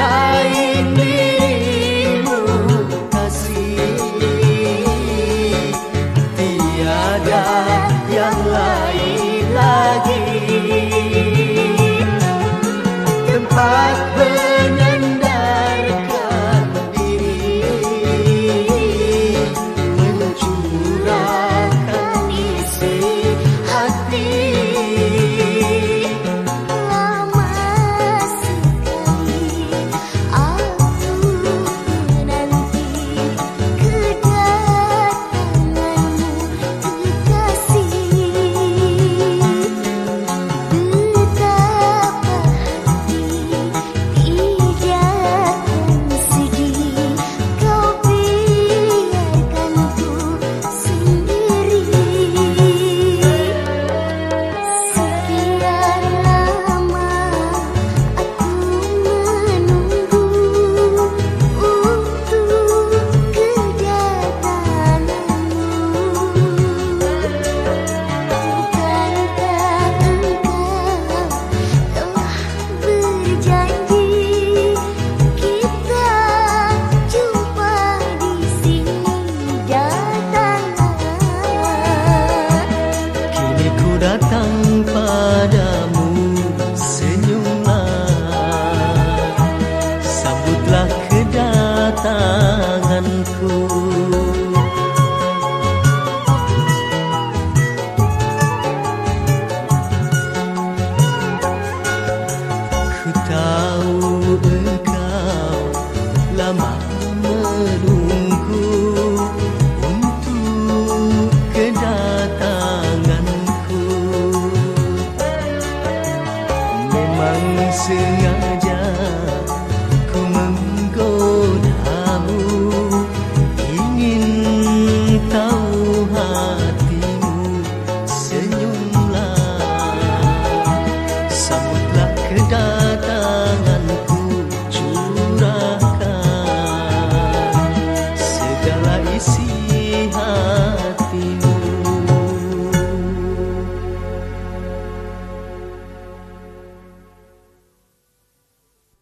lain dirimu kasih. Tiada yang lain lagi.